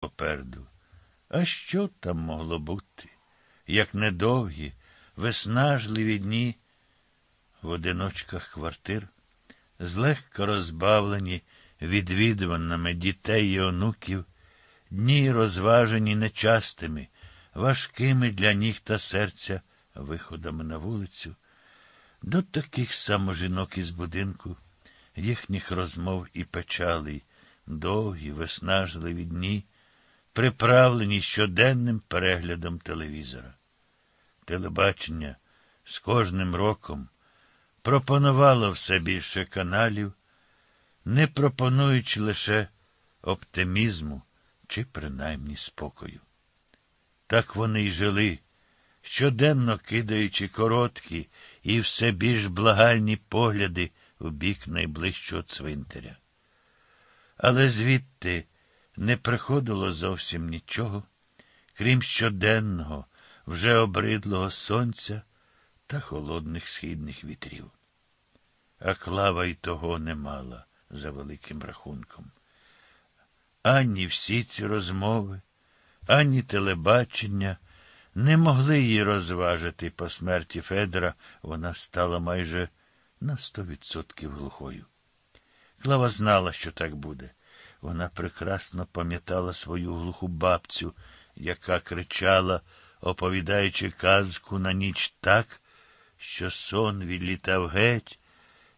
попереду. А що там могло бути? Як недовгі, виснажливі дні в одиночках квартир, злегка розбавлені відвідуваннями дітей і онуків, дні розважені нечастими, важкими для ніг та серця виходами на вулицю, до таких само жінок із будинку, їхніх розмов і печалей, довгі, виснажливі дні, приправлені щоденним переглядом телевізора. Телебачення з кожним роком пропонувало все більше каналів, не пропонуючи лише оптимізму чи принаймні спокою. Так вони й жили, щоденно кидаючи короткі і все більш благальні погляди у бік найближчого цвинтаря. Але звідти не приходило зовсім нічого, крім щоденного, вже обридлого сонця та холодних східних вітрів. А клава й того не мала за великим рахунком. Ані всі ці розмови, ані телебачення не могли її розважити по смерті Федора, вона стала майже на сто відсотків глухою. Клава знала, що так буде. Вона прекрасно пам'ятала свою глуху бабцю, яка кричала, оповідаючи казку на ніч так, що сон відлітав геть,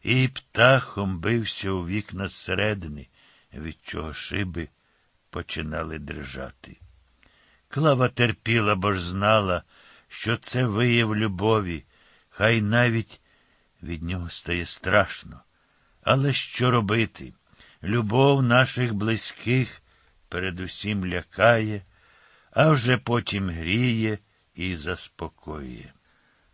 і птахом бився у вікна зсередини, від чого шиби починали дрижати. Клава терпіла, бо ж знала, що це вияв любові, хай навіть від нього стає страшно. Але що робити? Любов наших близьких передусім лякає, а вже потім гріє і заспокоює.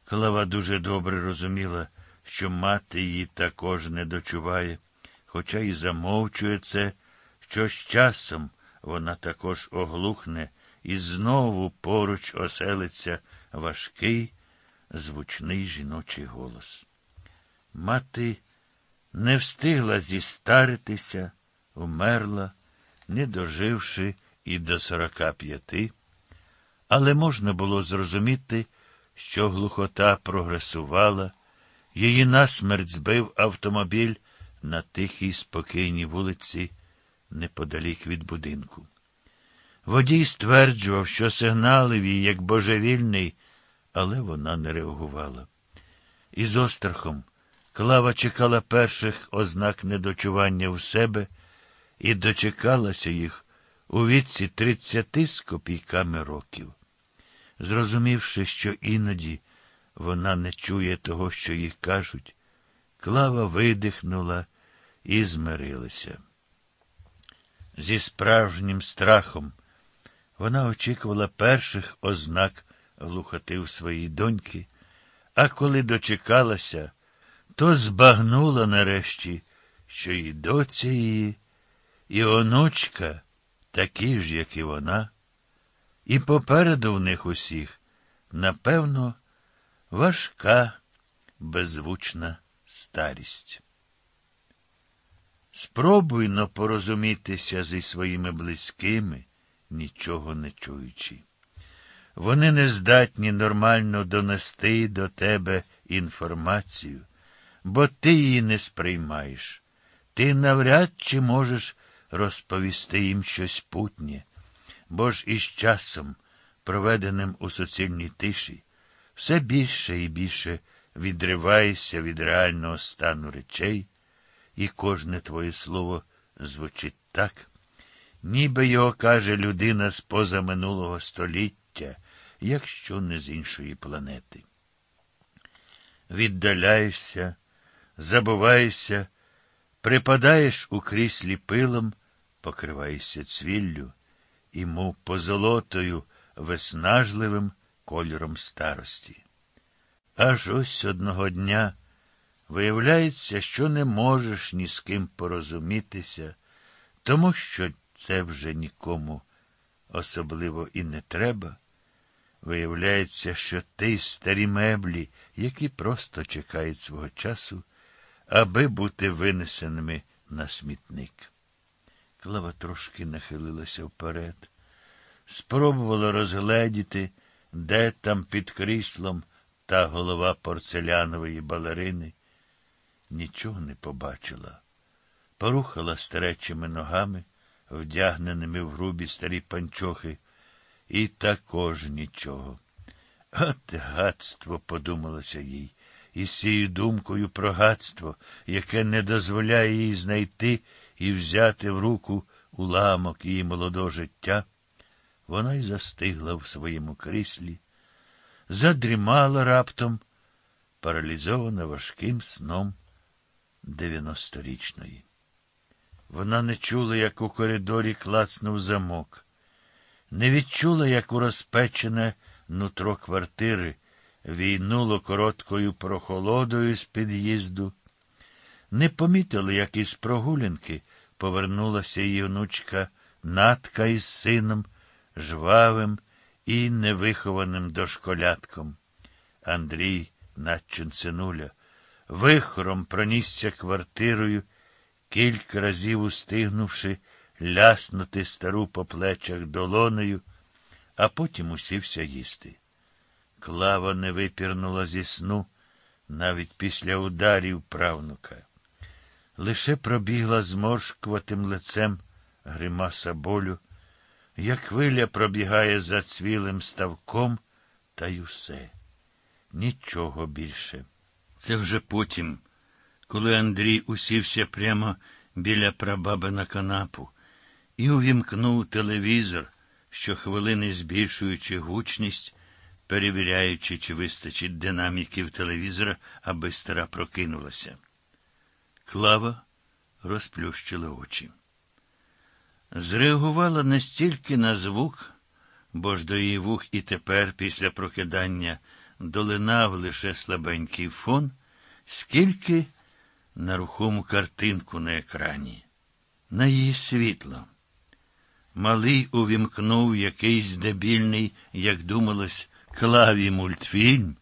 Клава дуже добре розуміла, що мати її також не дочуває, хоча й замовчує це, що з часом вона також оглухне і знову поруч оселиться важкий, звучний жіночий голос. Мати не встигла зістаритися, умерла, не доживши і до сорока п'яти, але можна було зрозуміти, що глухота прогресувала, її насмерть збив автомобіль на тихій спокійній вулиці неподалік від будинку. Водій стверджував, що сигналив їй як божевільний, але вона не реагувала. І з острахом Клава чекала перших ознак недочування в себе і дочекалася їх у віці тридцяти з копійками років. Зрозумівши, що іноді вона не чує того, що їй кажуть, Клава видихнула і змирилася. Зі справжнім страхом вона очікувала перших ознак глухоти в своїй доньки, а коли дочекалася, то збагнула нарешті, що і доця її, і онучка такі ж, як і вона, і попереду в них усіх, напевно, важка, беззвучна старість. Спробуй но порозумітися зі своїми близькими, нічого не чуючи. Вони не здатні нормально донести до тебе інформацію, бо ти її не сприймаєш. Ти навряд чи можеш розповісти їм щось путнє, бо ж із часом, проведеним у суцільній тиші, все більше і більше відриваєшся від реального стану речей, і кожне твоє слово звучить так, ніби його каже людина з позаминулого століття, якщо не з іншої планети. Віддаляєшся, забуваєшся, припадаєш у кріслі пилом, покриваєшся цвіллю і, мов позолотою, виснажливим кольором старості. Аж ось одного дня виявляється, що не можеш ні з ким порозумітися, тому що це вже нікому особливо і не треба. Виявляється, що ти старі меблі, які просто чекають свого часу, аби бути винесеними на смітник. Клава трошки нахилилася вперед. спробувала розгледіти, де там під кріслом та голова порцелянової балерини. Нічого не побачила. Порухала старечими ногами, вдягненими в грубі старі панчохи, і також нічого. От гадство, подумалося їй, і цією думкою про гадство, яке не дозволяє їй знайти і взяти в руку уламок її молодого життя, вона й застигла в своєму кріслі, задрімала раптом, паралізована важким сном дев'яносторічної. Вона не чула, як у коридорі клацнув замок, не відчула, як у розпечене нутро квартири війнуло короткою прохолодою з під'їзду, не помітила, як із прогулянки повернулася її онучка Натка із сином, жвавим і невихованим дошколятком. Андрій, Натчин синуля, вихором пронісся квартирою, кілька разів устигнувши ляснути стару по плечах долонею, а потім усівся їсти. Клава не випірнула зі сну навіть після ударів правнука. Лише пробігла зморшкуватим лицем гримаса болю, як хвиля пробігає за цвілим ставком, та й усе. Нічого більше. Це вже потім, коли Андрій усівся прямо біля прабаби на канапу і увімкнув телевізор, щохвилини збільшуючи гучність, перевіряючи, чи вистачить динаміків телевізора, аби стара прокинулася. Клава розплющила очі. Зреагувала не стільки на звук, бо ж до її вух і тепер, після прокидання, долинав лише слабенький фон, скільки на рухому картинку на екрані, на її світло. Малий увімкнув якийсь дебільний, як думалось, клаві мультфільм,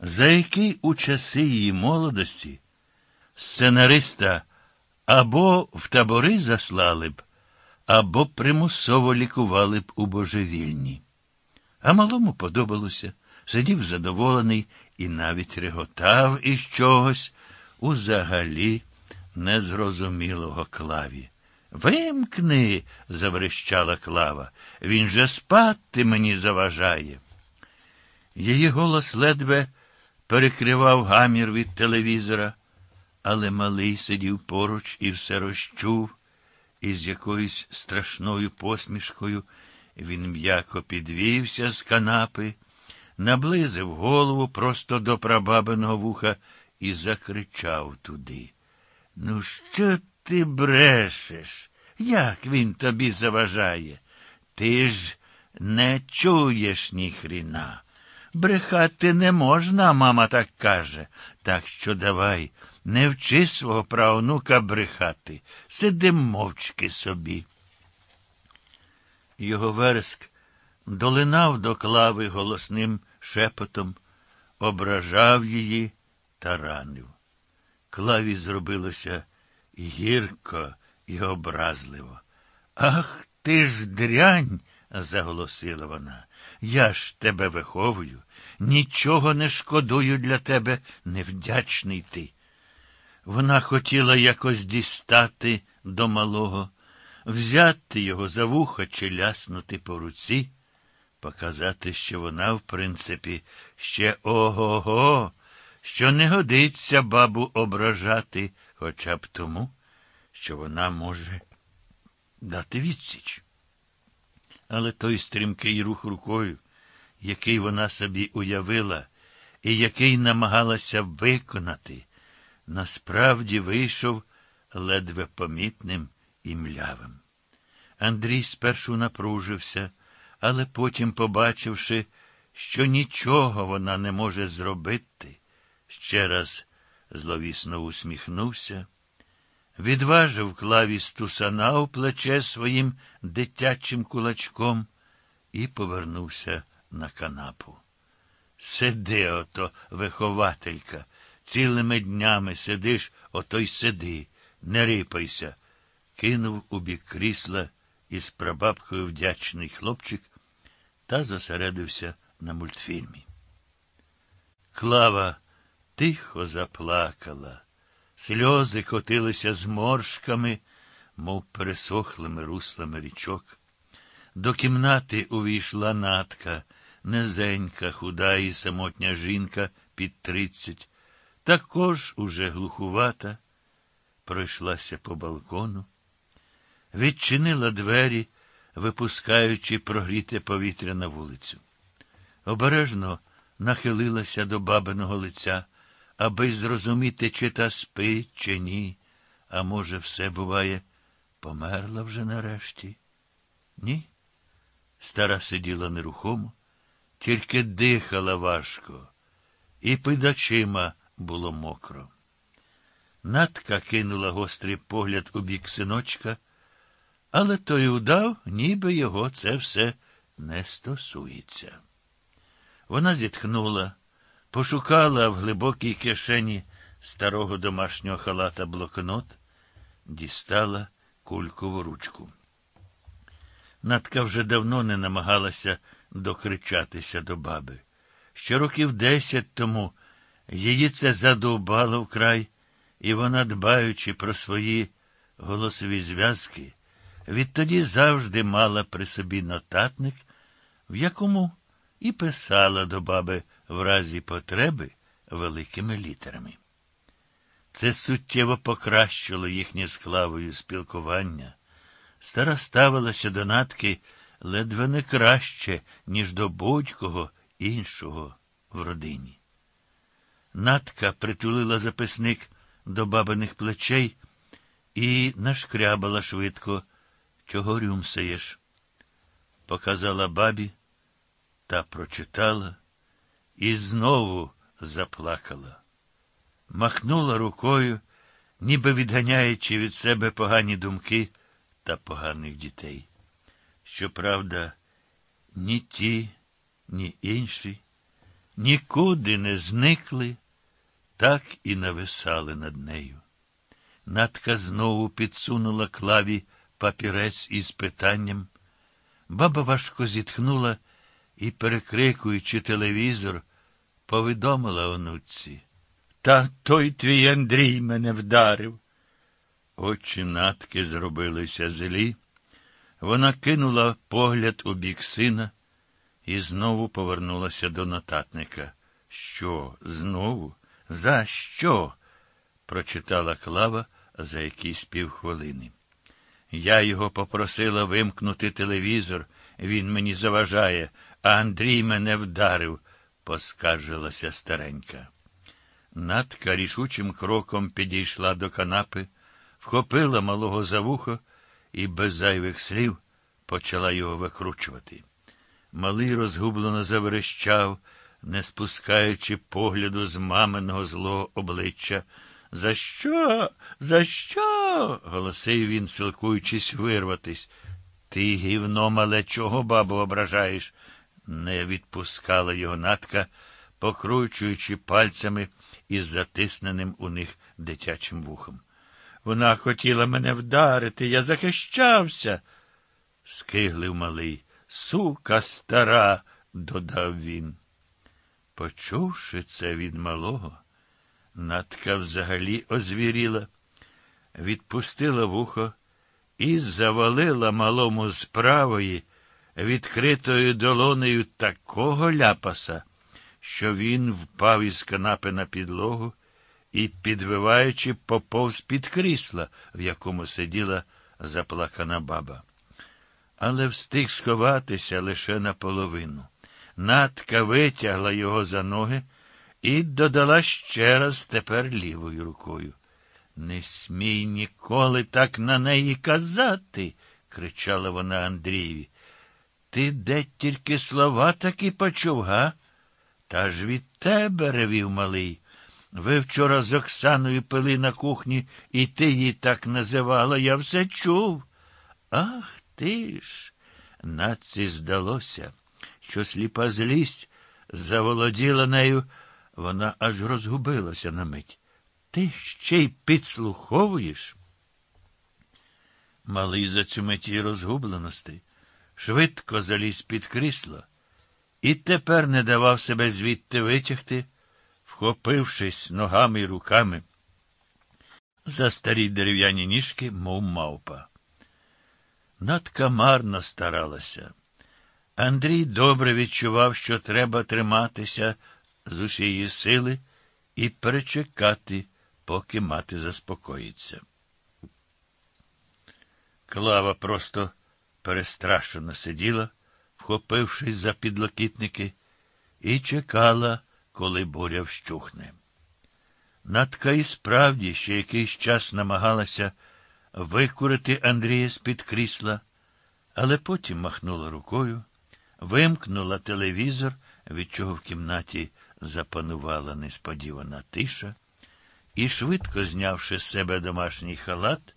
за який у часи її молодості сценариста або в табори заслали б, або примусово лікували б у божевільні. А малому подобалося, сидів задоволений і навіть реготав із чогось узагалі незрозумілого клаві. Вимкни, заврищала клава. Він же спати мені заважає. Її голос ледве перекривав гамір від телевізора, але малий сидів поруч і все розчув, і з якоюсь страшною посмішкою він м'яко підвівся з канапи, наблизив голову просто до прабабиного вуха і закричав туди. Ну, що ти брешеш? Як він тобі заважає? Ти ж не чуєш ні хріна. Брехати не можна, мама так каже. Так що давай, не вчи свого правнука брехати. Сиди мовчки собі. Його верск долинав до клави голосним шепотом, ображав її та ранив. Клаві зробилося гірко і образливо. Ах ти ж дрянь, заголосила вона. Я ж тебе виховую, нічого не шкодую для тебе, невдячний ти. Вона хотіла якось дістати до малого, взяти його за вухо чи ляснути по руці, показати, що вона, в принципі, ще ого го, що не годиться бабу ображати хоча б тому, що вона може дати відсіч. Але той стрімкий рух рукою, який вона собі уявила і який намагалася виконати, насправді вийшов ледве помітним і млявим. Андрій спершу напружився, але потім, побачивши, що нічого вона не може зробити, ще раз зловісно усміхнувся, відважив клаві стусана у плече своїм дитячим кулачком і повернувся на канапу. Сиди ото, вихователька, цілими днями сидиш, ото й сиди, не рипайся. Кинув у бік крісла із прабабкою вдячний хлопчик та зосередився на мультфільмі. Клава тихо заплакала, сльози котилися зморшками, мов пересохлими руслами річок. До кімнати увійшла натка, низенька, худа і самотня жінка під тридцять, також уже глухувата, пройшлася по балкону, відчинила двері, випускаючи прогріте повітря на вулицю. Обережно нахилилася до бабиного лиця, аби зрозуміти, чи та спить, чи ні, а може, все буває, померла вже нарешті? Ні? Стара сиділа нерухомо, тільки дихала важко, і під очима було мокро. Натка кинула гострий погляд у бік синочка, але той удав, ніби його це все не стосується. Вона зітхнула, пошукала в глибокій кишені старого домашнього халата блокнот, дістала кулькову ручку. Натка вже давно не намагалася докричатися до баби. Ще років десять тому її це задовбало вкрай, і вона, дбаючи про свої голосові зв'язки, відтоді завжди мала при собі нотатник, в якому і писала до баби в разі потреби великими літерами. Це суттєво покращило їхнє з Клавою спілкування. Стара ставилася до натки ледве не краще, ніж до будь-кого іншого в родині. Натка притулила записник до бабиних плечей і нашкрябала швидко, чого рюмсаєш. Показала бабі та прочитала і знову заплакала. Махнула рукою, ніби відганяючи від себе погані думки та поганих дітей. Щоправда, ні ті, ні інші нікуди не зникли, так і нависали над нею. Натка знову підсунула клаві папірець із питанням. Баба важко зітхнула і, перекрикуючи телевізор, повідомила онуці. Та той твій Андрій мене вдарив. Очі натки зробилися злі. Вона кинула погляд у бік сина і знову повернулася до нотатника. Що, знову? За що? прочитала Клава за якісь півхвилини. Я його попросила вимкнути телевізор, він мені заважає, а Андрій мене вдарив, поскаржилася старенька. Натка рішучим кроком підійшла до канапи, вхопила малого за вухо і без зайвих слів почала його викручувати. Малий розгублено заверещав, не спускаючи погляду з маминого злого обличчя. За що? За що? голосив він, силкуючись вирватись. Ти, гівно, мале, чого бабу ображаєш? Не відпускала його натка, покручуючи пальцями із затисненим у них дитячим вухом. Вона хотіла мене вдарити, я захищався. скиглив малий. Сука стара, додав він. Почувши це від малого, натка взагалі озвіріла, відпустила вухо і завалила малому з правої, відкритою долонею такого ляпаса, що він впав із канапи на підлогу і, підвиваючи, поповз під крісла, в якому сиділа заплакана баба. Але встиг сховатися лише наполовину. Натка витягла його за ноги і додала ще раз тепер лівою рукою. Не смій ніколи так на неї казати, кричала вона Андрієві. Ти де тільки слова таки почув, га? Та ж від тебе, ревів малий. Ви вчора з Оксаною пили на кухні, і ти її так називала, я все чув. Ах ти ж. Наці здалося, що сліпа злість заволоділа нею, вона аж розгубилася на мить. Ти ще й підслуховуєш? Малий за цю меті розгубленості швидко заліз під крісло, і тепер не давав себе звідти витягти, вхопившись ногами й руками за старі дерев'яні ніжки, мов мавпа. Надка марно старалася. Андрій добре відчував, що треба триматися з усієї сили і перечекати, поки мати заспокоїться. Клава просто перестрашено сиділа, вхопившись за підлокітники, і чекала, коли буря вщухне. Надка і справді ще якийсь час намагалася викурити Андрія з-під крісла, але потім махнула рукою, вимкнула телевізор, від чого в кімнаті запанувала несподівана тиша, і, швидко знявши з себе домашній халат,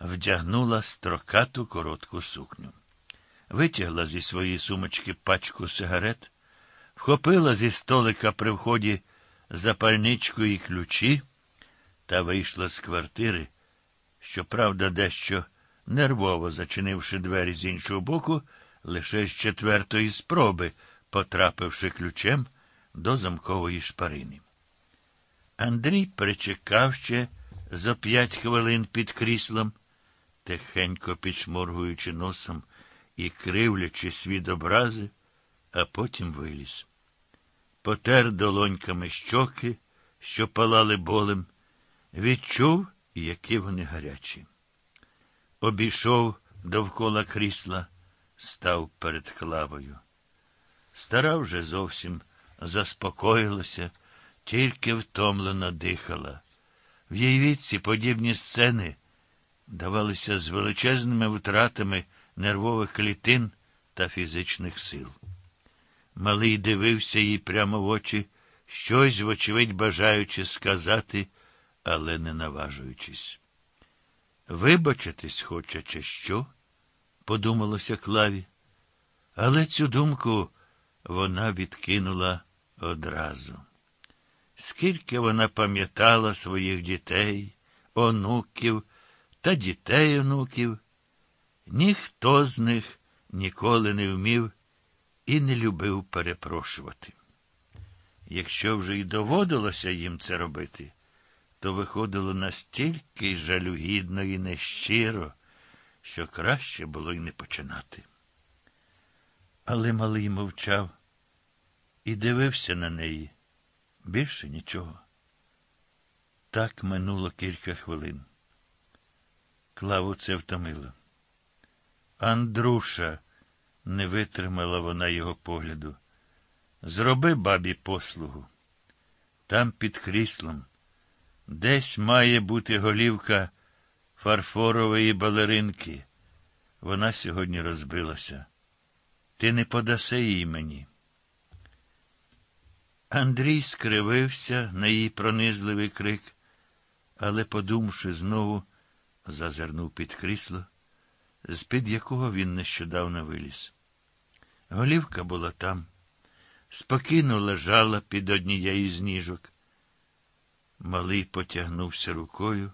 вдягнула строкату коротку сукню. Витягла зі своєї сумочки пачку сигарет, вхопила зі столика при вході запальничку і ключі та вийшла з квартири, щоправда, дещо нервово зачинивши двері з іншого боку, лише з четвертої спроби, потрапивши ключем до замкової шпарини. Андрій перечекав ще за п'ять хвилин під кріслом, тихенько підшморгуючи носом і кривлячи світ образи, а потім виліз. Потер долоньками щоки, що палали болем, відчув, які вони гарячі. Обійшов довкола крісла, став перед клавою. Стара вже зовсім заспокоїлася, тільки втомлено дихала. В її віці подібні сцени давалися з величезними втратами нервових клітин та фізичних сил. Малий дивився їй прямо в очі, щось, вочевидь, бажаючи сказати, але не наважуючись. Вибачитись хоче, чи що? подумалося Клаві. Але цю думку вона відкинула одразу. Скільки вона пам'ятала своїх дітей, онуків та дітей онуків, ніхто з них ніколи не вмів і не любив перепрошувати. Якщо вже й доводилося їм це робити, то виходило настільки жалюгідно і нещиро, що краще було й не починати. Але малий мовчав і дивився на неї. Більше нічого. Так минуло кілька хвилин. Клаву це втомило. Андруша, не витримала вона його погляду. Зроби бабі послугу. Там під кріслом. Десь має бути голівка фарфорової балеринки. Вона сьогодні розбилася. Ти не подаси її мені. Андрій скривився на її пронизливий крик, але, подумавши, знову зазирнув під крісло, з-під якого він нещодавно виліз. Голівка була там, спокійно лежала під однією з ніжок. Малий потягнувся рукою,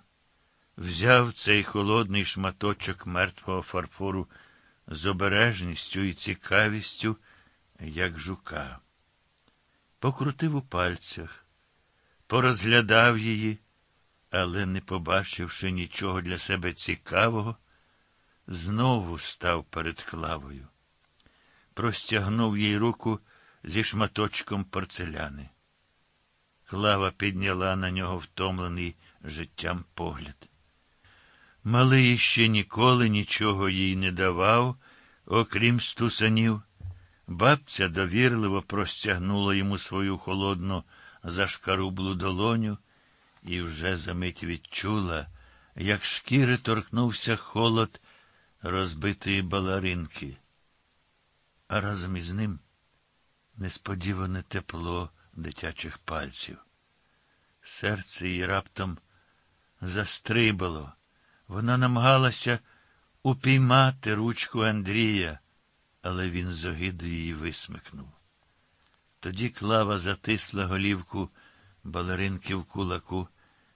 взяв цей холодний шматочок мертвого фарфору з обережністю і цікавістю, як жука. Покрутив у пальцях, порозглядав її, але, не побачивши нічого для себе цікавого, знову став перед клавою. Простягнув їй руку зі шматочком порцеляни. Клава підняла на нього втомлений життям погляд. Малий ще ніколи нічого їй не давав, окрім стусанів. Бабця довірливо простягнула йому свою холодну зашкарублу долоню і вже за мить відчула, як шкіри торкнувся холод розбитої баларинки. А разом із ним несподіване тепло дитячих пальців. Серце її раптом застрибало. Вона намагалася упіймати ручку Андрія, але він з огиду її висмикнув. Тоді клава затисла голівку балеринки в кулаку,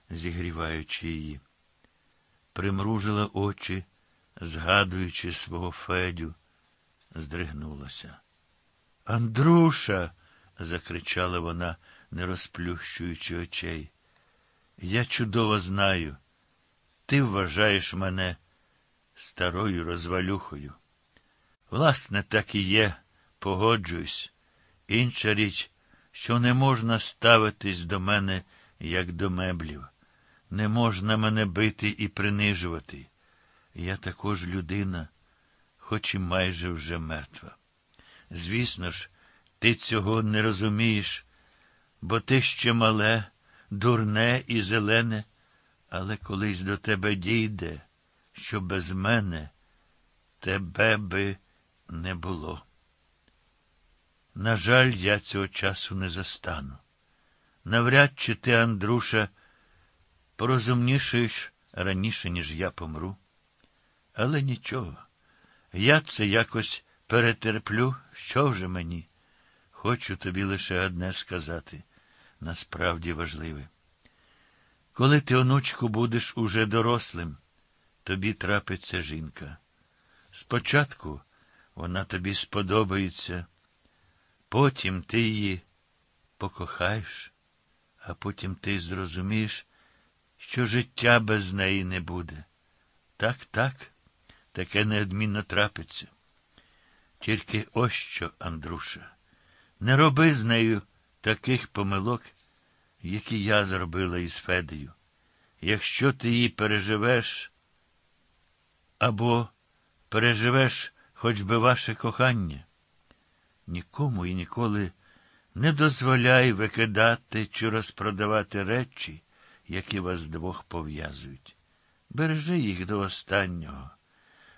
зігріваючи її. Примружила очі, згадуючи свого Федю, здригнулася. Андруша. закричала вона, не розплющуючи очей. Я чудово знаю. Ти вважаєш мене старою розвалюхою. Власне, так і є, погоджуюсь. Інша річ, що не можна ставитись до мене, як до меблів. Не можна мене бити і принижувати. Я також людина, хоч і майже вже мертва. Звісно ж, ти цього не розумієш, бо ти ще мале, дурне і зелене, але колись до тебе дійде, що без мене тебе би не було. На жаль, я цього часу не застану. Навряд чи ти, Андруша, порозумнішаєш раніше, ніж я помру. Але нічого, я це якось перетерплю, що вже мені. Хочу тобі лише одне сказати, насправді важливе. Коли ти, онучку, будеш уже дорослим, тобі трапиться жінка. Спочатку вона тобі сподобається, потім ти її покохаєш, а потім ти зрозумієш, що життя без неї не буде. Так, так, таке неодмінно трапиться. Тільки ось що, Андруша, не роби з нею таких помилок, які я зробила із Федею. Якщо ти її переживеш або переживеш хоч би ваше кохання, нікому і ніколи не дозволяй викидати чи розпродавати речі, які вас двох пов'язують. Бережи їх до останнього.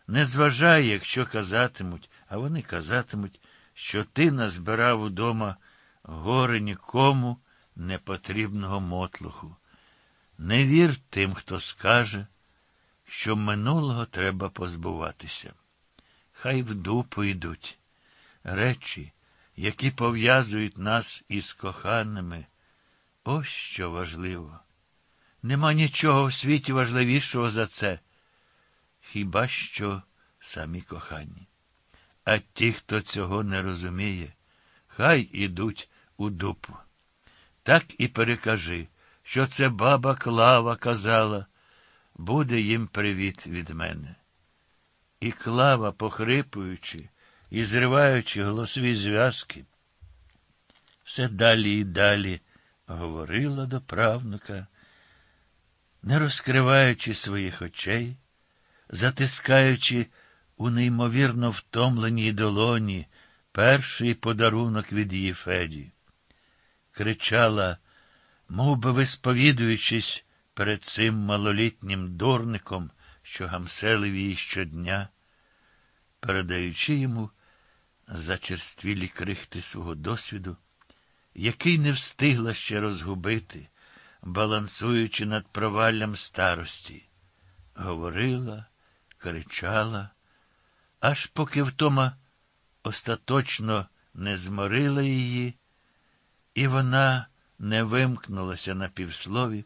Не зважай, якщо казатимуть, а вони казатимуть, що ти назбирав удома горе нікому непотрібного мотлуху. Не вір тим, хто скаже, що минулого треба позбуватися. Хай в дупу йдуть. Речі, які пов'язують нас із коханими. Ось що важливо. Нема нічого в світі важливішого за це. Хіба що самі кохані. А ті, хто цього не розуміє, хай ідуть у дупу. Так і перекажи, що це баба Клава казала, буде їм привіт від мене. І клава, похрипуючи і зриваючи голосові зв'язки, все далі і далі говорила до правнука, не розкриваючи своїх очей, затискаючи у неймовірно втомленій долоні перший подарунок від її Феді. Кричала, мов би висповідуючись перед цим малолітнім дурником, що гамселив її щодня, передаючи йому зачерствілі крихти свого досвіду, який не встигла ще розгубити, балансуючи над проваллям старості, говорила, кричала, аж поки втома остаточно не зморила її, і вона не вимкнулася на півслові,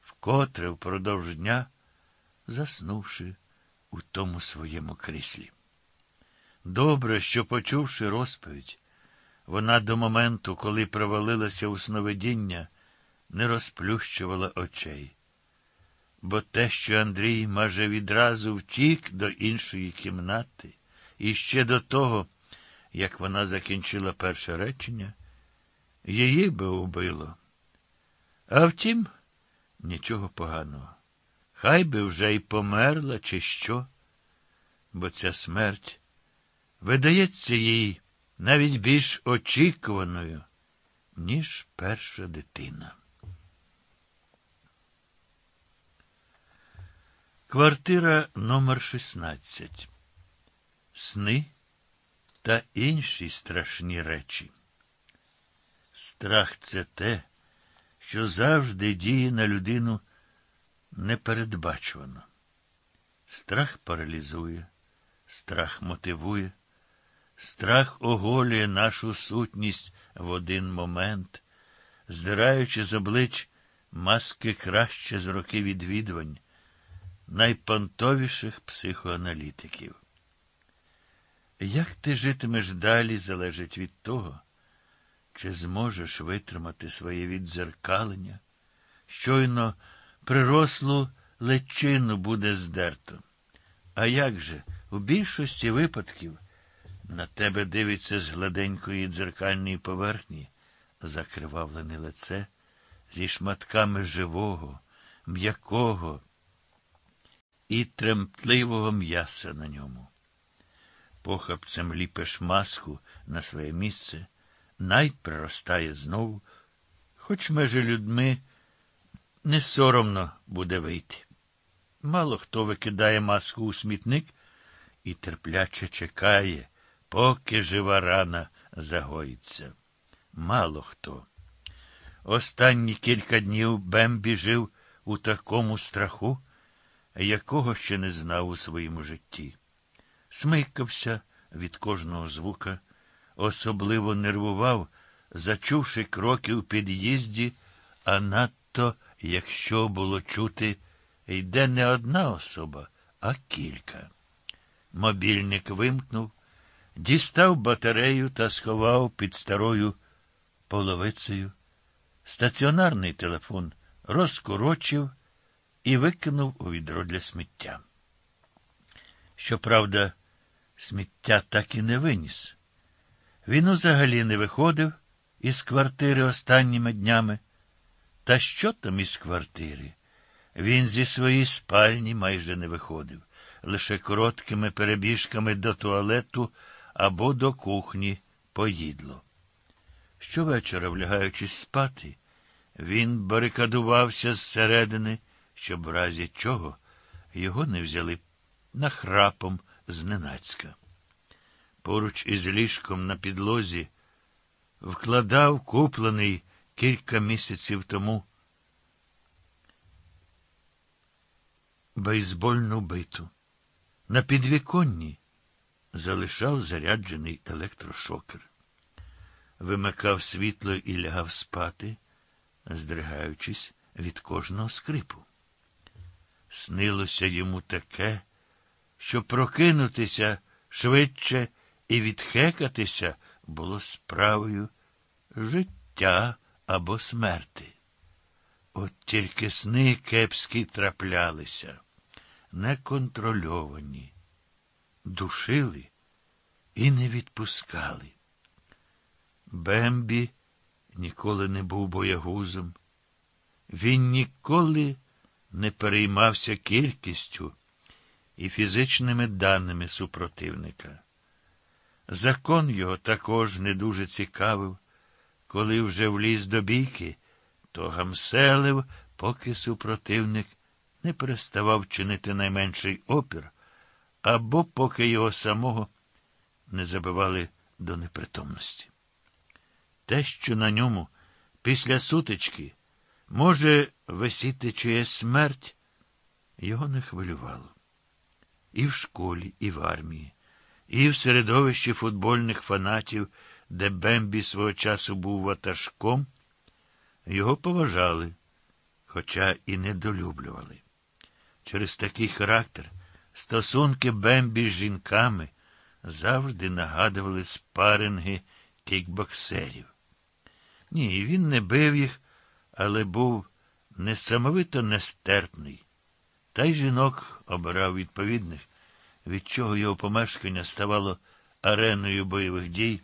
вкотре впродовж дня заснувши у тому своєму кріслі. Добре, що, почувши розповідь, вона до моменту, коли провалилася у сновидіння, не розплющувала очей. Бо те, що Андрій майже відразу втік до іншої кімнати, і ще до того, як вона закінчила перше речення, її би убило. А втім, нічого поганого. Хай би вже й померла, чи що, бо ця смерть видається їй навіть більш очікуваною, ніж перша дитина. Квартира номер 16 Сни та інші страшні речі. Страх це те, що завжди діє на людину непередбачувано. Страх паралізує, страх мотивує, страх оголює нашу сутність в один момент, здираючи з облич маски краще з роки відвідувань, найпонтовіших психоаналітиків. Як ти житимеш далі, залежить від того, чи зможеш витримати своє віддзеркалення, щойно прирослу личину буде здерто. А як же, у більшості випадків на тебе дивиться з гладенької дзеркальної поверхні закривавлене лице зі шматками живого, м'якого і тремтливого м'яса на ньому. Похапцем ліпиш маску на своє місце, найд приростає знову, хоч межі людьми не соромно буде вийти. Мало хто викидає маску у смітник і терпляче чекає, поки жива рана загоїться. Мало хто. Останні кілька днів Бембі жив у такому страху, якого ще не знав у своєму житті. Смикався від кожного звука, особливо нервував, зачувши кроки у під'їзді, а надто, якщо було чути, йде не одна особа, а кілька. Мобільник вимкнув, дістав батарею та сховав під старою половицею. Стаціонарний телефон розкорочив і викинув у відро для сміття. Щоправда, сміття так і не виніс. Він взагалі не виходив із квартири останніми днями. Та що там із квартири? Він зі своєї спальні майже не виходив, лише короткими перебіжками до туалету або до кухні поїдло. Щовечора, влягаючись спати, він барикадувався зсередини, щоб в разі чого його не взяли нахрапом зненацька. Поруч із ліжком на підлозі вкладав куплений кілька місяців тому бейсбольну биту. На підвіконні залишав заряджений електрошокер. Вимикав світло і лягав спати, здригаючись від кожного скрипу. Снилося йому таке, що прокинутися швидше і відхекатися було справою життя або смерти. От тільки сни кепські траплялися, неконтрольовані, душили і не відпускали. Бембі ніколи не був боягузом. Він ніколи не переймався кількістю і фізичними даними супротивника. Закон його також не дуже цікавив, коли вже вліз до бійки, то гамселив, поки супротивник не переставав чинити найменший опір, або поки його самого не забивали до непритомності. Те, що на ньому після сутички може висіти чиясь смерть, його не хвилювало. І в школі, і в армії, і в середовищі футбольних фанатів, де Бембі свого часу був ватажком, його поважали, хоча і недолюблювали. Через такий характер стосунки Бембі з жінками завжди нагадували спаринги кікбоксерів. Ні, він не бив їх, але був несамовито нестерпний. Та й жінок обирав відповідних, від чого його помешкання ставало ареною бойових дій.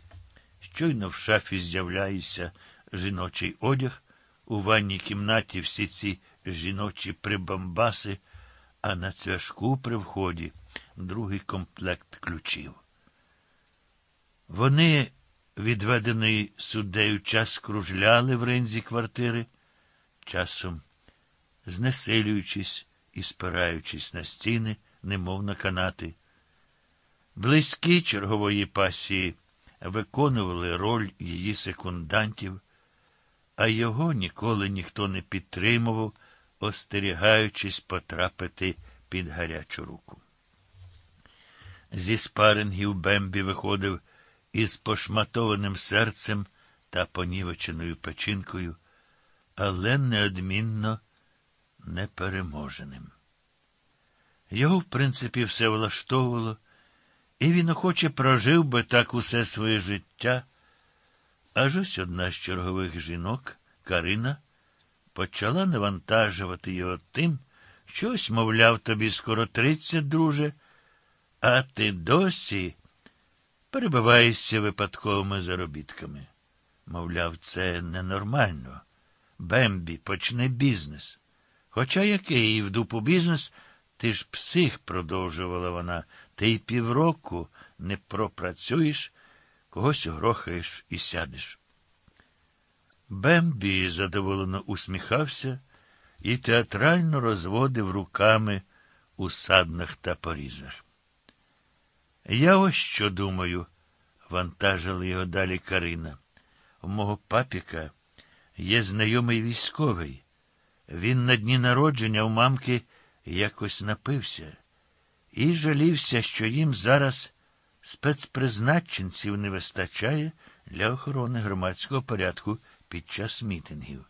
Щойно в шафі з'являється жіночий одяг, у ванній кімнаті всі ці жіночі прибамбаси, а на цвяшку при вході другий комплект ключів. Вони відведений суддею час кружляли в ринзі квартири, часом знесилюючись і спираючись на стіни, немов на канати. Близькі чергової пасії виконували роль її секундантів, а його ніколи ніхто не підтримував, остерігаючись потрапити під гарячу руку. Зі спарингів Бембі виходив із пошматованим серцем та понівеченою печінкою, але неодмінно непереможеним. Його, в принципі, все влаштовувало, І він охоче прожив би так усе своє життя. Аж ось одна з чергових жінок, Карина, почала навантажувати його тим, щось, мовляв, тобі скоро тридцять, друже, а ти досі перебиваєшся випадковими заробітками. Мовляв, це ненормально. Бембі, почни бізнес. Хоча який і в дупу бізнес, ти ж псих, продовжувала вона, ти й півроку не пропрацюєш, когось грохаєш і сядеш. Бембі задоволено усміхався і театрально розводив руками у саднах та порізах. Я ось що думаю, вантажила його далі Карина. У мого папіка є знайомий військовий. Він на дні народження у мамки якось напився і жалівся, що їм зараз спецпризначенців не вистачає для охорони громадського порядку під час мітингів.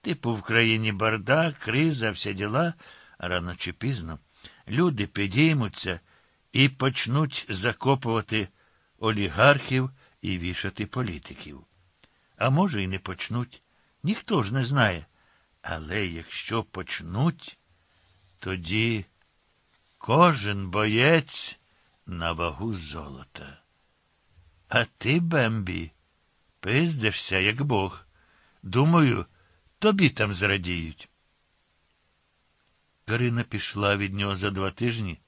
Типу в країні бардак, криза, всі діла, рано чи пізно люди підіймуться і почнуть закопувати олігархів і вішати політиків. А може, і не почнуть. Ніхто ж не знає. Але якщо почнуть, тоді кожен боєць на вагу золота. А ти, Бембі, пиздишся, як Бог. Думаю, тобі там зрадіють. Карина пішла від нього за два тижні,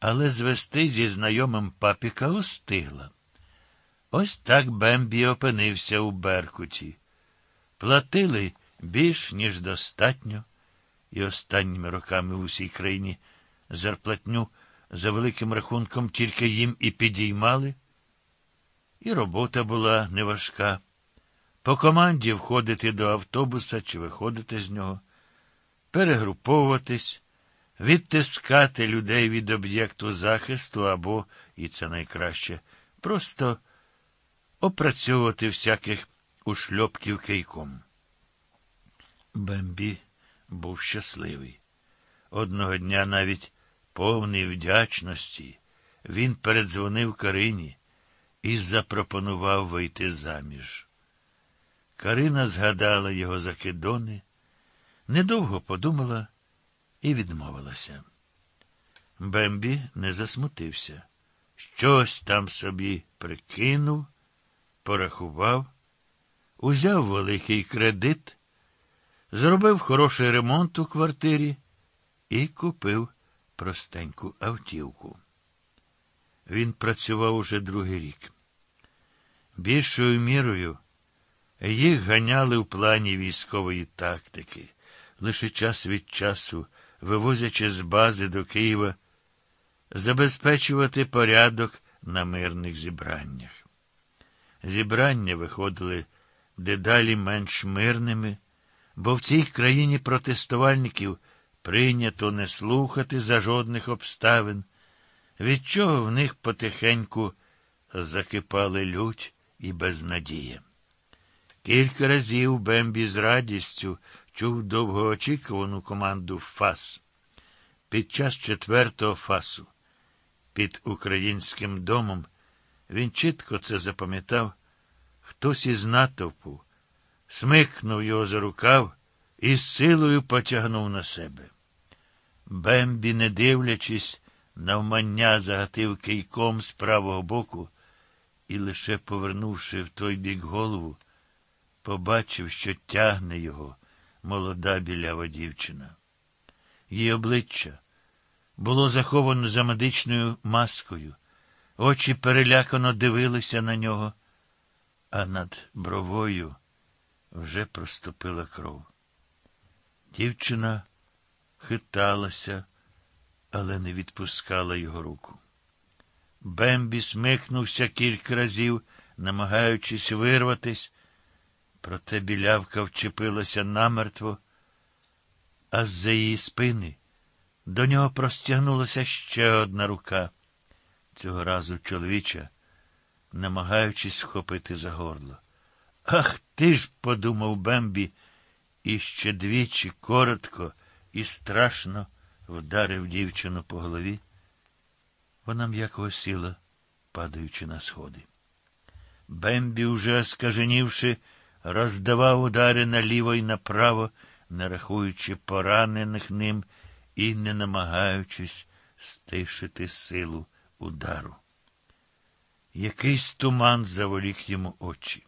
але звести зі знайомим папіка устигла. Ось так Бембі опинився у Беркуті. Платили більш, ніж достатньо, і останніми роками в усій країні зарплатню за великим рахунком тільки їм і підіймали. І робота була неважка. По команді входити до автобуса чи виходити з нього, перегруповуватись, відтискати людей від об'єкту захисту або, і це найкраще, просто опрацьовувати всяких ушльопків кийком. Бембі був щасливий. Одного дня навіть повний вдячності, він передзвонив Карині і запропонував вийти заміж. Карина згадала його закидони, недовго подумала і відмовилася. Бембі не засмутився. Щось там собі прикинув, порахував, узяв великий кредит, зробив хороший ремонт у квартирі і купив простеньку автівку. Він працював уже другий рік. Більшою мірою їх ганяли в плані військової тактики, лише час від часу, вивозячи з бази до Києва, забезпечувати порядок на мирних зібраннях. Зібрання виходили дедалі менш мирними, бо в цій країні протестувальників прийнято не слухати за жодних обставин, від чого в них потихеньку закипали лють і безнадія. Кілька разів Бембі з радістю чув довгоочікувану команду ФАС. Під час четвертого фасу під українським домом він чітко це запам'ятав, хтось із натовпу смикнув його за рукав і з силою потягнув на себе. Бембі, не дивлячись, навмання загатив кийком з правого боку і, лише повернувши в той бік голову, побачив, що тягне його молода білява дівчина. Її обличчя було заховано за медичною маскою, очі перелякано дивилися на нього, а над бровою вже проступила кров. Дівчина хиталася, але не відпускала його руку. Бембі смикнувся кілька разів, намагаючись вирватись, проте білявка вчепилася намертво, а з-за її спини до нього простягнулася ще одна рука, цього разу чоловіча, намагаючись схопити за горло. Ах ти ж, подумав Бембі, і ще двічі коротко і страшно вдарив дівчину по голові, Вона м'яко сіла, падаючи на сходи. Бембі, уже скаженівши, роздавав удари наліво і направо, не рахуючи поранених ним і не намагаючись стишити силу удару. Якийсь туман заволік йому очі.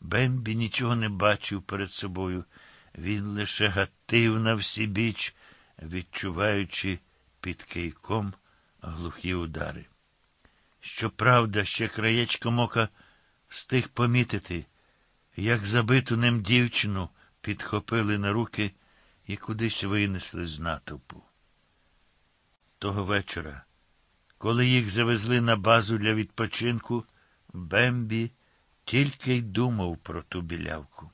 Бембі нічого не бачив перед собою. Він лише гатив на всі біч, відчуваючи під кийком глухі удари. Щоправда, ще краєчком ока встиг помітити, як забиту ним дівчину підхопили на руки і кудись винесли з натовпу. Того вечора, коли їх завезли на базу для відпочинку, Бембі тільки й думав про ту білявку.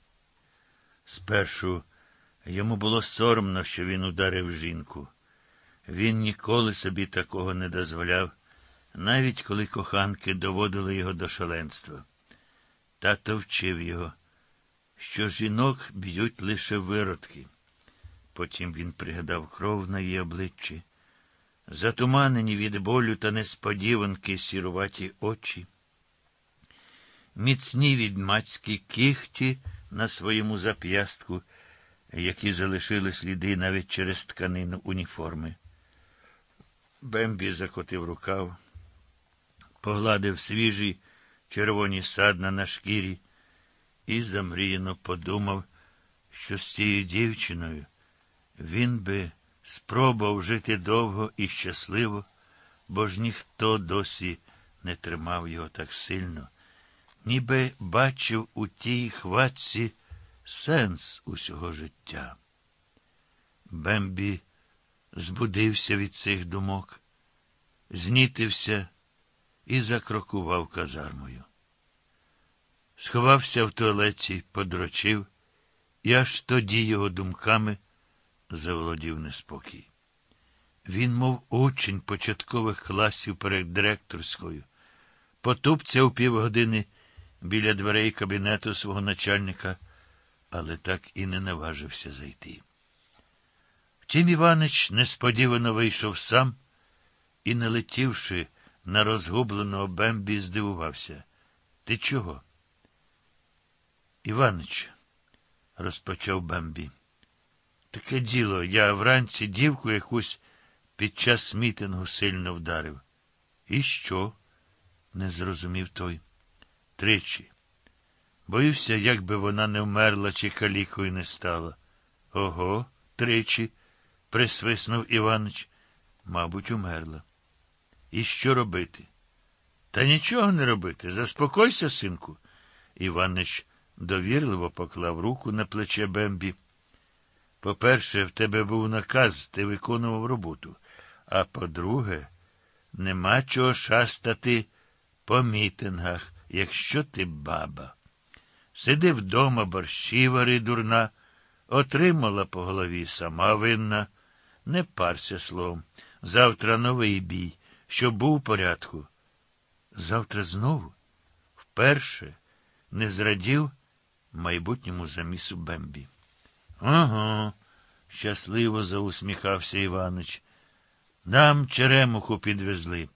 Спершу йому було соромно, що він ударив жінку. Він ніколи собі такого не дозволяв, навіть коли коханки доводили його до шаленства. Тато вчив його, що жінок б'ють лише виродки. Потім він пригадав кров на її обличчі, затуманені від болю та несподіванки сіруваті очі, міцні відмацькі кіхті на своєму зап'ястку, які залишили сліди навіть через тканину уніформи. Бембі закотив рукав, погладив свіжі червоні садна на шкірі і замріяно подумав, що з тією дівчиною він би спробував жити довго і щасливо, бо ж ніхто досі не тримав його так сильно, ніби бачив у тій хватці сенс усього життя. Бембі збудився від цих думок, знітився і закрокував казармою. Сховався в туалеті, подрочив, і аж тоді його думками заволодів неспокій. Він, мов учень початкових класів перед директорською, потупцяв півгодини біля дверей кабінету свого начальника, але так і не наважився зайти. Втім Іванич несподівано вийшов сам і, налетівши на розгубленого Бембі, здивувався. Ти чого? Іванич, розпочав Бембі. Таке діло, я вранці дівку якусь під час мітингу сильно вдарив. І що? не зрозумів той. Тричі. Боюся, як би вона не вмерла чи калікою не стала. Ого, тричі, присвиснув Іванич. Мабуть, умерла. І що робити? Та нічого не робити. Заспокойся, синку. Іванич довірливо поклав руку на плече Бембі. По-перше, в тебе був наказ, ти виконував роботу. А по-друге, нема чого шастати по мітингах, якщо ти баба. Сиди вдома, борщі вари дурна, отримала по голові сама винна. Не парся словом. Завтра новий бій, щоб був у порядку. Завтра знову, вперше, не зрадів майбутньому замісу Бембі. Ага, щасливо заусміхався Іванич. Нам черемуху підвезли.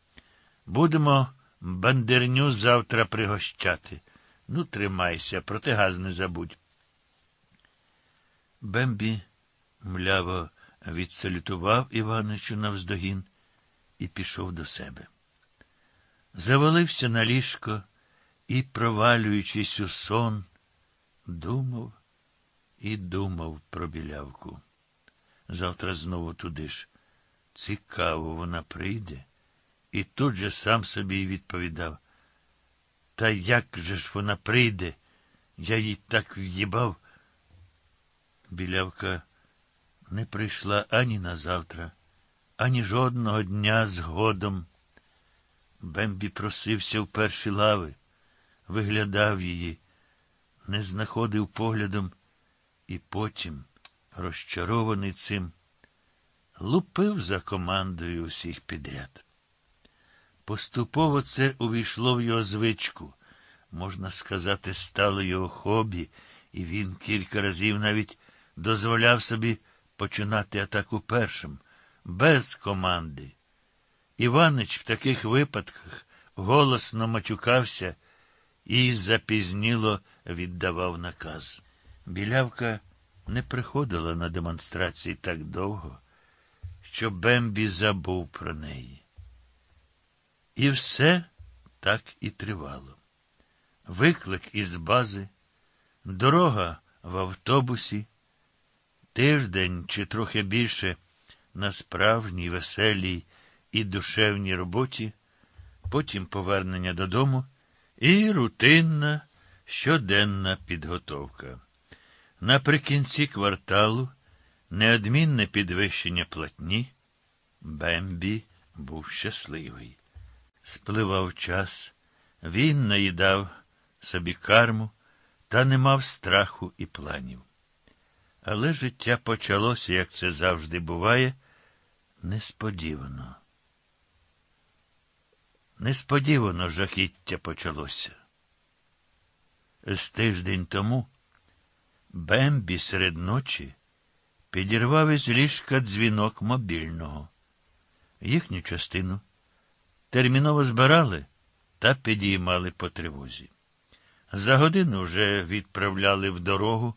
Будемо бандерню завтра пригощати. Ну, тримайся, проти газ не забудь. Бембі мляво відсалютував Іваничу навздогін і пішов до себе. Завалився на ліжко і, провалюючись у сон, думав і думав про білявку. Завтра знову туди ж. Цікаво, вона прийде. І тут же сам собі відповідав. Та як же ж вона прийде? Я їй так в'їбав. Білявка не прийшла ані на завтра, ані жодного дня згодом. Бембі просився в перші лави, виглядав її, не знаходив поглядом і потім, розчарований цим, лупив за командою усіх підряд. Поступово це увійшло в його звичку, можна сказати, стало його хобі, і він кілька разів навіть дозволяв собі починати атаку першим, без команди. Іванич в таких випадках голосно матюкався і запізніло віддавав наказ. Білявка не приходила на демонстрації так довго, що Бембі забув про неї. І все так і тривало. Виклик із бази, дорога в автобусі, тиждень чи трохи більше на справжній, веселій і душевній роботі, потім повернення додому і рутинна щоденна підготовка. Наприкінці кварталу неодмінне підвищення платні. Бембі був щасливий. Спливав час, він наїдав собі карму та не мав страху і планів. Але життя почалося, як це завжди буває, несподівано. Несподівано жахіття почалося. З тиждень тому Бембі серед ночі підірвав із ліжка дзвінок мобільного. Їхню частину терміново збирали та підіймали по тривозі. За годину вже відправляли в дорогу.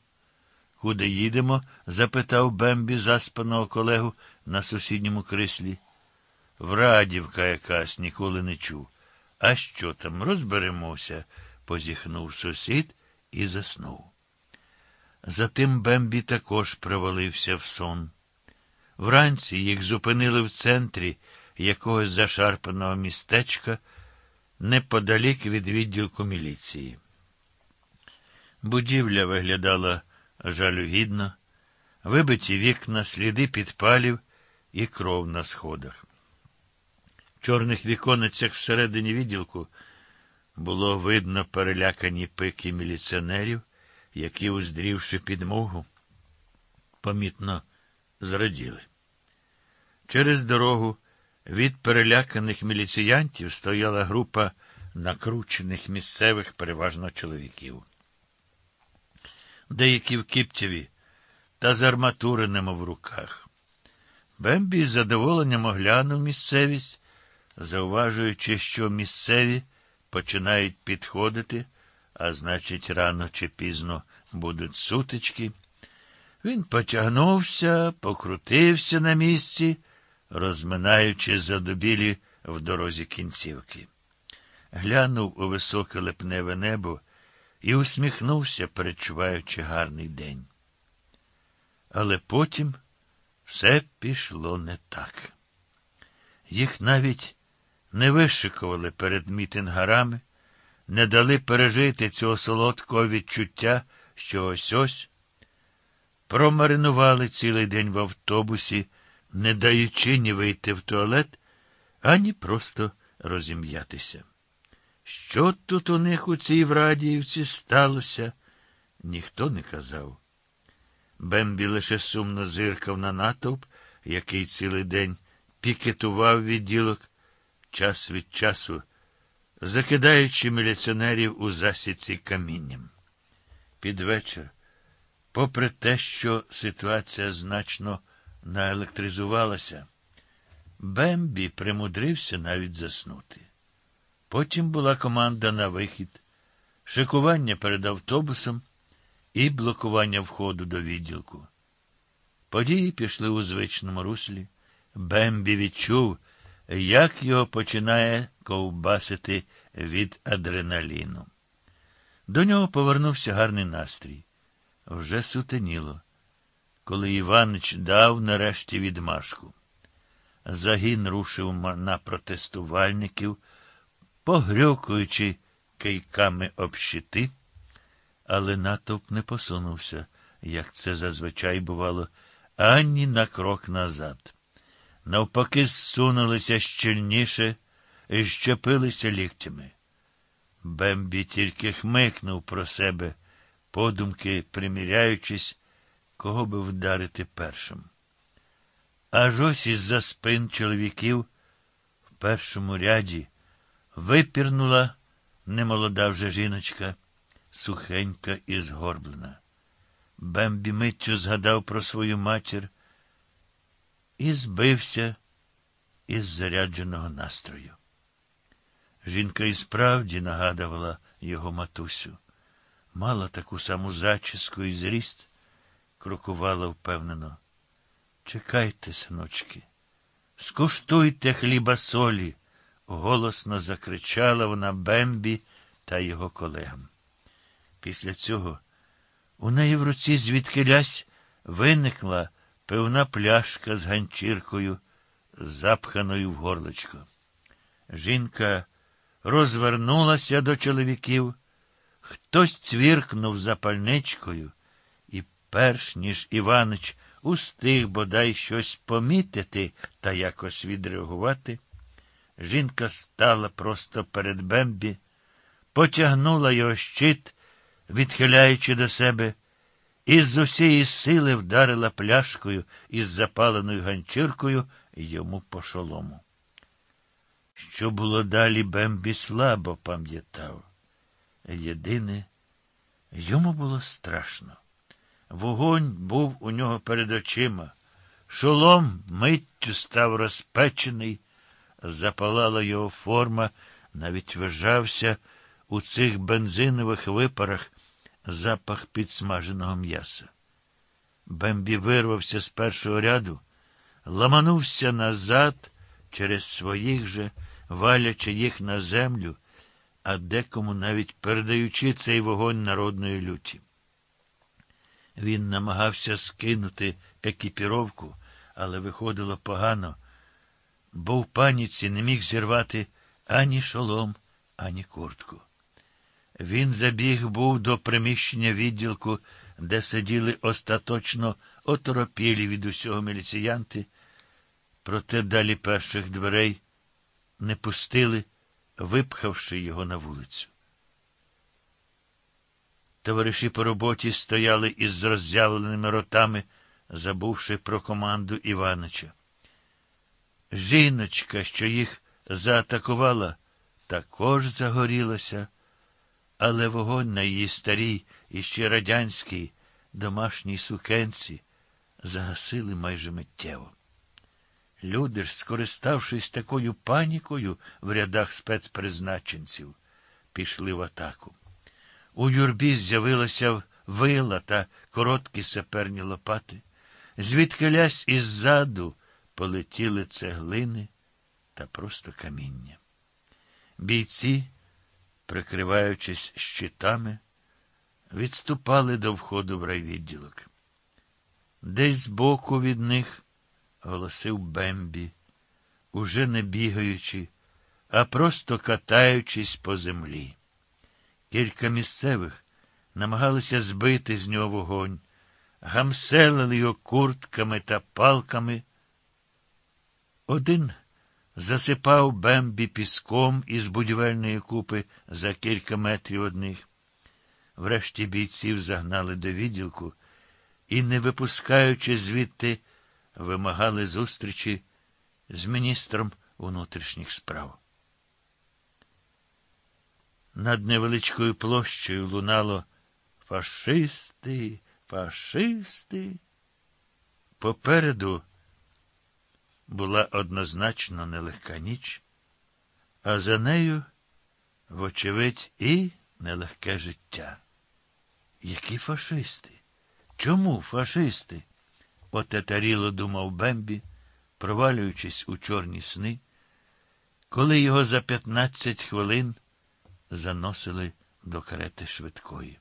Куди їдемо? запитав Бембі заспаного колегу на сусідньому кріслі. Врадівка якась ніколи не чув. А що там, розберемося, позіхнув сусід і заснув. Затим Бембі також провалився в сон. Вранці їх зупинили в центрі якогось зашарпаного містечка неподалік від відділку міліції. Будівля виглядала жалюгідно, вибиті вікна, сліди підпалів і кров на сходах. В чорних віконницях всередині відділку було видно перелякані пики міліціонерів, які, уздрівши підмогу, помітно зраділи. Через дорогу від переляканих міліціянтів стояла група накручених місцевих, переважно чоловіків. Деякі в Кіптєві та з арматуринами в руках. Бембі з задоволенням оглянув місцевість, зауважуючи, що місцеві починають підходити, а значить, рано чи пізно будуть сутички. Він потягнувся, покрутився на місці, розминаючи задобілі в дорозі кінцівки. Глянув у високе липневе небо і усміхнувся, перечуваючи гарний день. Але потім все пішло не так. Їх навіть не вишикували перед мітингарами, не дали пережити цього солодкого відчуття, що ось ось промаринували цілий день в автобусі, не даючи ні вийти в туалет, ані просто розім'ятися. Що тут у них у цій Врадіївці сталося, ніхто не казав. Бембі лише сумно зиркав на натовп, який цілий день пікетував відділок, час від часу, закидаючи міліціонерів у засідці камінням. Під вечір, попри те, що ситуація значно наелектризувалася, Бембі примудрився навіть заснути. Потім була команда на вихід, шикування перед автобусом і блокування входу до відділку. Події пішли у звичному руслі. Бембі відчув, як його починає ковбасити від адреналіну. До нього повернувся гарний настрій. Вже сутеніло, коли Іванич дав нарешті відмашку. Загін рушив на протестувальників погрюкуючи кийками об щити, але натовп не посунувся, як це зазвичай бувало, ані на крок назад. Навпаки, зсунулися щільніше і щепилися ліктями. Бембі тільки хмикнув про себе, подумки приміряючись, кого би вдарити першим. Аж ось із за спин чоловіків в першому ряді випірнула немолода вже жіночка, сухенька і згорблена. Бембі миттю згадав про свою матір і збився із зарядженого настрою. Жінка і справді нагадувала його матусю. Мала таку саму зачіску і зріст, крокувала впевнено. Чекайте, синочки, скуштуйте хліба солі, голосно закричала вона Бембі та його колегам. Після цього у неї в руці звідкилясь виникла певна пляшка з ганчіркою, запханою в горлочко. Жінка розвернулася до чоловіків, хтось цвіркнув запальничкою, і, перш ніж Іванич устиг бодай щось помітити та якось відреагувати, жінка стала просто перед Бембі, потягнула його щит, відхиляючи до себе, і з усієї сили вдарила пляшкою із запаленою ганчіркою йому по шолому. Що було далі, Бембі слабо пам'ятав. Єдине, йому було страшно. Вогонь був у нього перед очима. Шолом миттю став розпечений, запалала його форма, навіть вижався у цих бензинових випарах запах підсмаженого м'яса. Бембі вирвався з першого ряду, ламанувся назад через своїх же, валячи їх на землю, а декому навіть передаючи цей вогонь народної люті. Він намагався скинути екіпіровку, але виходило погано, бо в паніці не міг зірвати ані шолом, ані куртку. Він забіг був до приміщення відділку, де сиділи остаточно оторопілі від усього міліціянти, проте далі перших дверей не пустили, випхавши його на вулицю. Товариші по роботі стояли із роззявленими ротами, забувши про команду Іванича. Жіночка, що їх заатакувала, також загорілася, але вогонь на її старій і ще радянській домашній сукенці загасили майже миттєво. Люди ж, скориставшись такою панікою в рядах спецпризначенців, пішли в атаку. У юрбі з'явилася вила та короткі саперні лопати, звідки лясь іззаду полетіли цеглини та просто каміння. Бійці, прикриваючись щитами, відступали до входу в райвідділок. Десь збоку від них голосив Бембі, уже не бігаючи, а просто катаючись по землі. Кілька місцевих намагалися збити з нього вогонь, гамселили його куртками та палками. Один засипав Бембі піском із будівельної купи за кілька метрів одних. Врешті бійців загнали до відділку і, не випускаючи звідти, вимагали зустрічі з міністром внутрішніх справ. Над невеличкою площею лунало фашисти, фашисти. Попереду була однозначно нелегка ніч, а за нею, вочевидь, і нелегке життя. Які фашисти? Чому фашисти? Отетаріло думав Бембі, провалюючись у чорні сни, коли його за п'ятнадцять хвилин заносили до карети швидкої.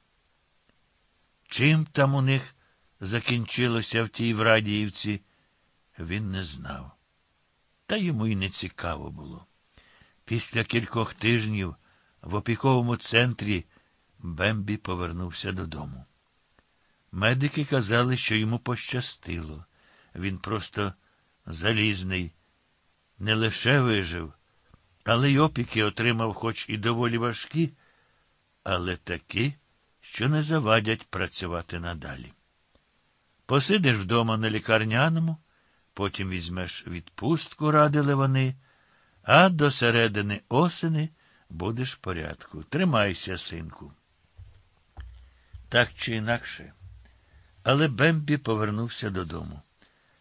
Чим там у них закінчилося в тій Врадіївці, він не знав. Та йому й не цікаво було. Після кількох тижнів в опіковому центрі Бембі повернувся додому. Медики казали, що йому пощастило. Він просто залізний, не лише вижив, але й опіки отримав хоч і доволі важкі, але такі, що не завадять працювати надалі. Посидиш вдома на лікарняному, потім візьмеш відпустку, радили вони, а до середини осени будеш в порядку. Тримайся, синку. Так чи інакше. Але Бембі повернувся додому.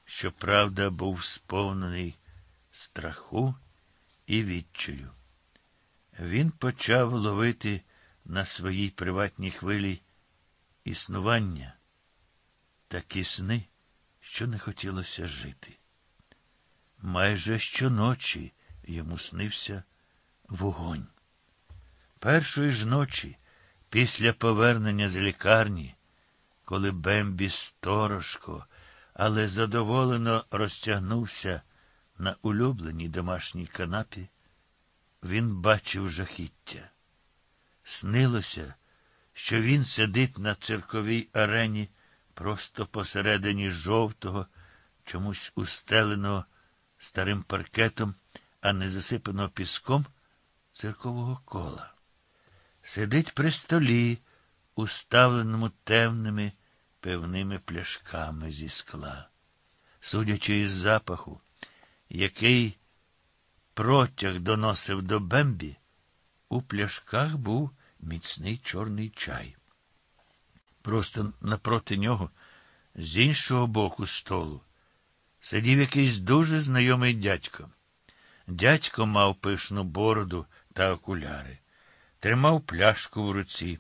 Щоправда, був сповнений страху і відчаю. Він почав ловити на своїй приватній хвилі існування такі сни, що не хотілося жити. Майже щоночі йому снився вогонь. Першої ж ночі, після повернення з лікарні, коли Бембі сторожко, але задоволено розтягнувся на улюбленій домашній канапі, він бачив жахіття. Снилося, що він сидить на цирковій арені просто посередині жовтого, чомусь устеленого старим паркетом, а не засипаного піском циркового кола. Сидить при столі, уставленому темними певними пляшками зі скла. Судячи із запаху, який протяг доносив до Бембі, у пляшках був міцний чорний чай. Просто напроти нього, з іншого боку столу, сидів якийсь дуже знайомий дядько. Дядько мав пишну бороду та окуляри, тримав пляшку в руці,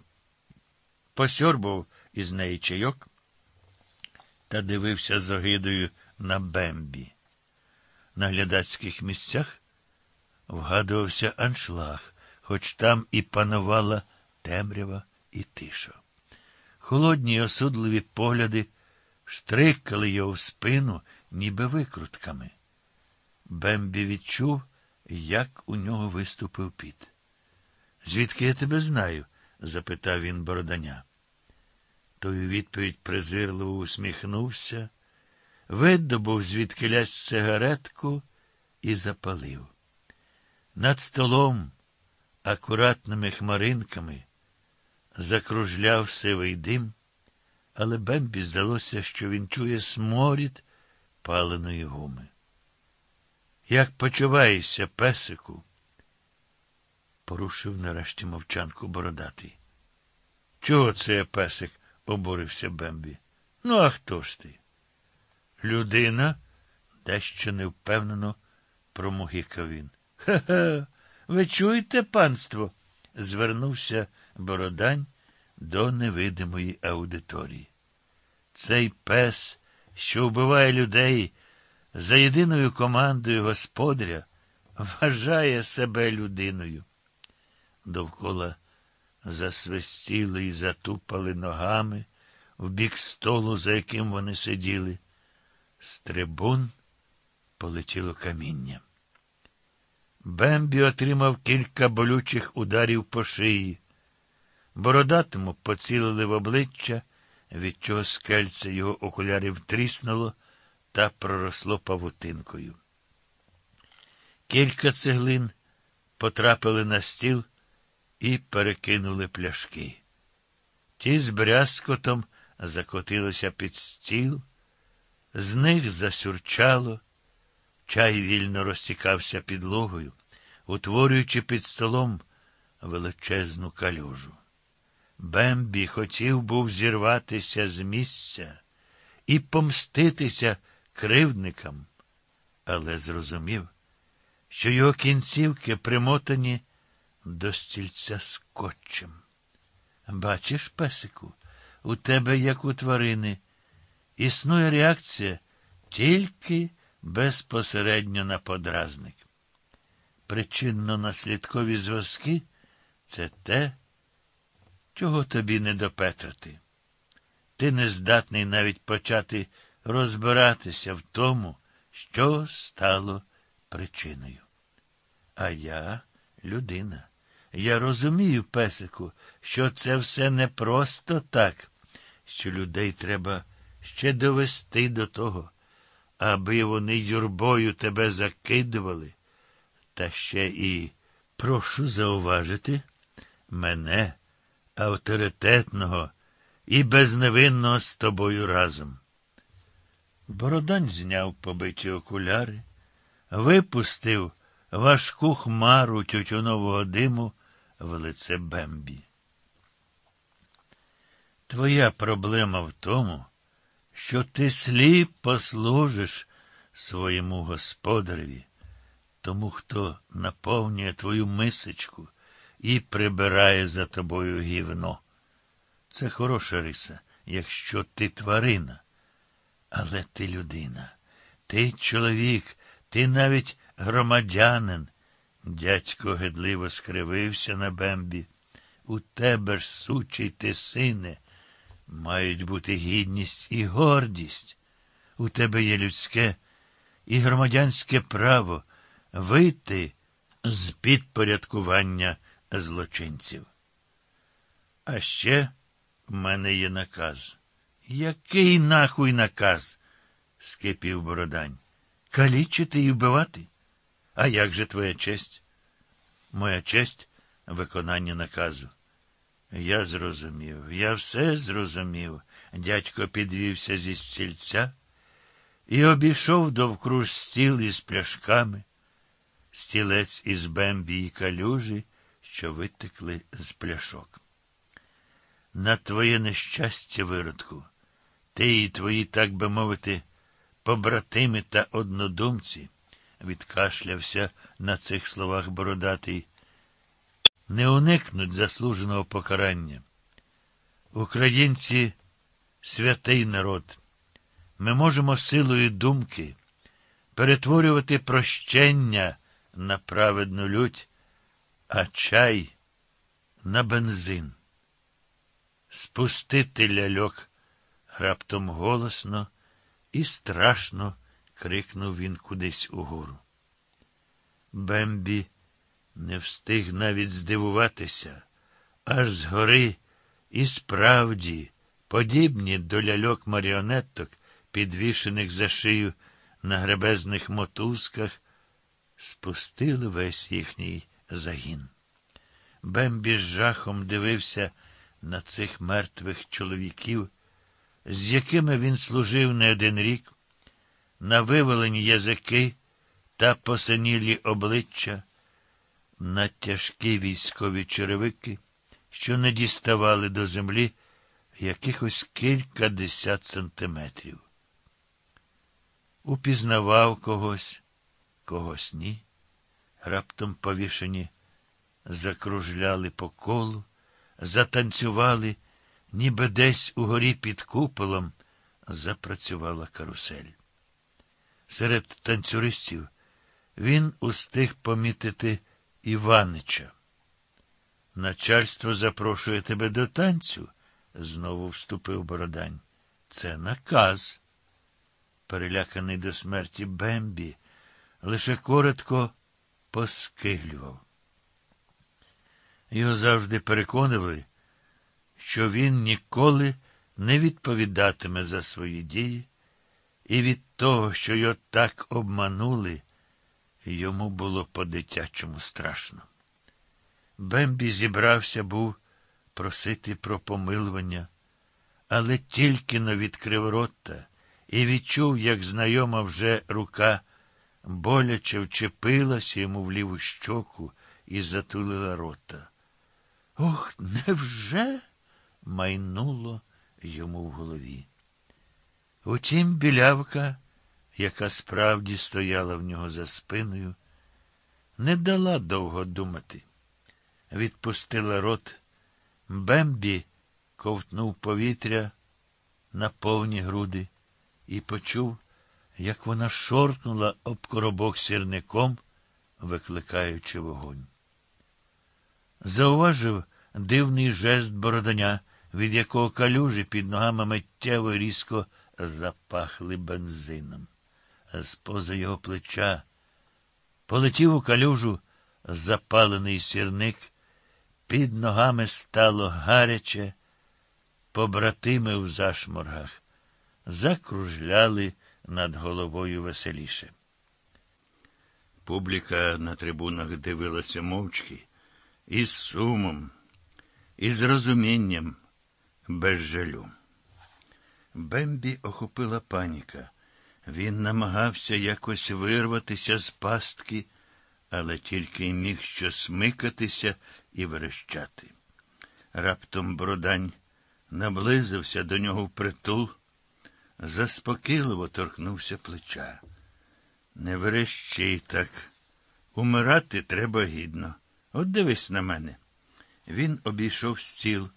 посьорбав із неї чайок та дивився з огидою на Бембі. На глядацьких місцях вгадувався аншлаг, хоч там і панувала темрява і тиша. Холодні осудливі погляди штрикали його в спину, ніби викрутками. Бембі відчув, як у нього виступив піт. Звідки я тебе знаю? запитав він бороданя. Той у відповідь презирливо усміхнувся, видобув звідкилясь сигаретку і запалив. Над столом, акуратними хмаринками, закружляв сивий дим, але Бембі здалося, що він чує сморід паленої гуми. Як почуваєшся, песику? порушив нарешті мовчанку бородатий. Чого це я песик? обурився Бембі. Ну, а хто ж ти? Людина, дещо невпевнено промугикав він. Ха-ха, ви чуєте, панство? звернувся Бородань до невидимої аудиторії. Цей пес, що вбиває людей за єдиною командою господаря, вважає себе людиною. Довкола засвистіли і затупали ногами в бік столу, за яким вони сиділи. З трибун полетіло каміння. Бембі отримав кілька болючих ударів по шиї. Бородатому поцілили в обличчя, від чого скельце його окулярів тріснуло та проросло павутинкою. Кілька цеглин потрапили на стіл і перекинули пляшки. Ті з брязкотом закотилися під стіл, з них засюрчало, чай вільно розтікався підлогою, утворюючи під столом величезну калюжу. Бембі хотів був зірватися з місця і помститися кривдникам, але зрозумів, що його кінцівки примотані до стільця скотчем. Бачиш, песику, у тебе, як у тварини, існує реакція тільки безпосередньо на подразник. Причинно-наслідкові зв'язки це те, чого тобі не допетрати. Ти не здатний навіть почати розбиратися в тому, що стало причиною. А я людина. Я розумію, песику, що це все не просто так, що людей треба ще довести до того, аби вони юрбою тебе закидували. Та ще і прошу зауважити мене, авторитетного і безневинного з тобою разом. Бородань зняв побиті окуляри, випустив важку хмару тютюнового диму в лице Бембі. Твоя проблема в тому, що ти сліп послужиш своєму господареві, тому, хто наповнює твою мисочку і прибирає за тобою гівно. Це хороша риса, якщо ти тварина. Але ти людина, ти чоловік, ти навіть громадянин. Дядько гидливо скривився на бембі. У тебе ж, сучий ти сине, мають бути гідність і гордість. У тебе є людське і громадянське право вийти з підпорядкування злочинців. А ще в мене є наказ. Який нахуй наказ? скипів Бородань. Калічити і вбивати? А як же твоя честь? Моя честь виконання наказу. Я зрозумів, я все зрозумів. Дядько підвівся зі стільця і обійшов довкруж стіл із пляшками, стілець із бембі і калюжі, що витекли з пляшок. На твоє нещастя, виродку, ти і твої, так би мовити, побратими та однодумці, відкашлявся на цих словах бородатий, не уникнуть заслуженого покарання. Українці святий народ. Ми можемо силою думки перетворювати прощення на праведну лють, а чай на бензин. Спустити ляльок раптом голосно і страшно крикнув він кудись угору. Бембі не встиг навіть здивуватися, аж згори і справді, подібні до ляльок маріонеток, підвішених за шию на гребезних мотузках, спустили весь їхній загін. Бембі з жахом дивився на цих мертвих чоловіків, з якими він служив не один рік, на вивалені язики та посинілі обличчя, на тяжкі військові черевики, що не діставали до землі якихось кілька десят сантиметрів. Упізнавав когось, когось ні. Раптом повішені закружляли по колу, затанцювали, ніби десь угорі під куполом запрацювала карусель. Серед танцюристів він устиг помітити Іванича. Начальство запрошує тебе до танцю, знову вступив Бородань. Це наказ. Переляканий до смерті Бембі, лише коротко поскиглював. Його завжди переконували, що він ніколи не відповідатиме за свої дії, і від того, що його так обманули, йому було по-дитячому страшно. Бембі зібрався був просити про помилування, але тільки но відкрив рота і відчув, як знайома вже рука боляче вчепилася йому в ліву щоку і затулила рота. Ох, невже? майнуло йому в голові. Утім, білявка, яка справді стояла в нього за спиною, не дала довго думати. Відпустила рот, Бембі ковтнув повітря на повні груди і почув, як вона шоркнула об коробок сірником, викликаючи вогонь. Зауважив дивний жест бороданя, від якого калюжі під ногами миттєво різко запахли бензином. З поза його плеча полетів у калюжу запалений сірник, під ногами стало гаряче, побратими в зашморгах закружляли над головою веселіше. Публіка на трибунах дивилася мовчки із сумом, із розумінням, без жалю. Бембі охопила паніка. Він намагався якось вирватися з пастки, але тільки міг що смикатися і верещати. Раптом Бородань наблизився до нього впритул, заспокійливо торкнувся плеча. Не верещи так, Умирати треба гідно. От дивись на мене. Він обійшов стіл,